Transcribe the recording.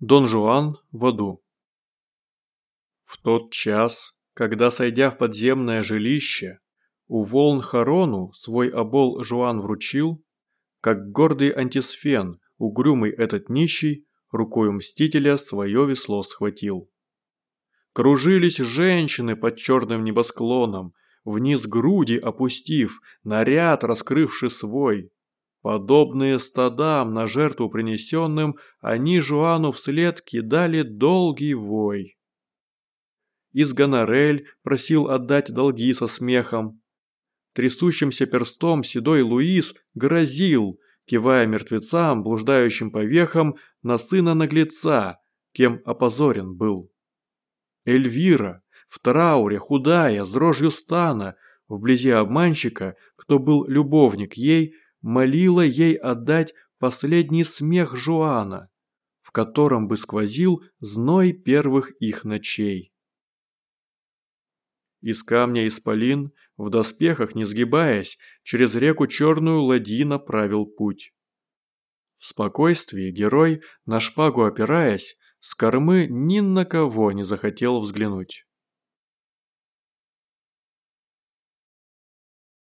Дон Жуан в аду. В тот час, когда, сойдя в подземное жилище, у волн Харону свой обол Жуан вручил, как гордый антисфен, угрюмый этот нищий, рукою мстителя свое весло схватил. Кружились женщины под черным небосклоном, вниз груди опустив, наряд раскрывши свой, Подобные стадам, на жертву принесенным, они Жуану вслед кидали долгий вой. Из Гонорель просил отдать долги со смехом. Трясущимся перстом седой Луис грозил, кивая мертвецам, блуждающим по вехам, на сына наглеца, кем опозорен был. Эльвира, в трауре, худая, с дрожью стана, вблизи обманщика, кто был любовник ей, молила ей отдать последний смех Жуана, в котором бы сквозил зной первых их ночей. Из камня исполин, в доспехах не сгибаясь, через реку черную ладьи направил путь. В спокойствии герой, на шпагу опираясь, с кормы ни на кого не захотел взглянуть.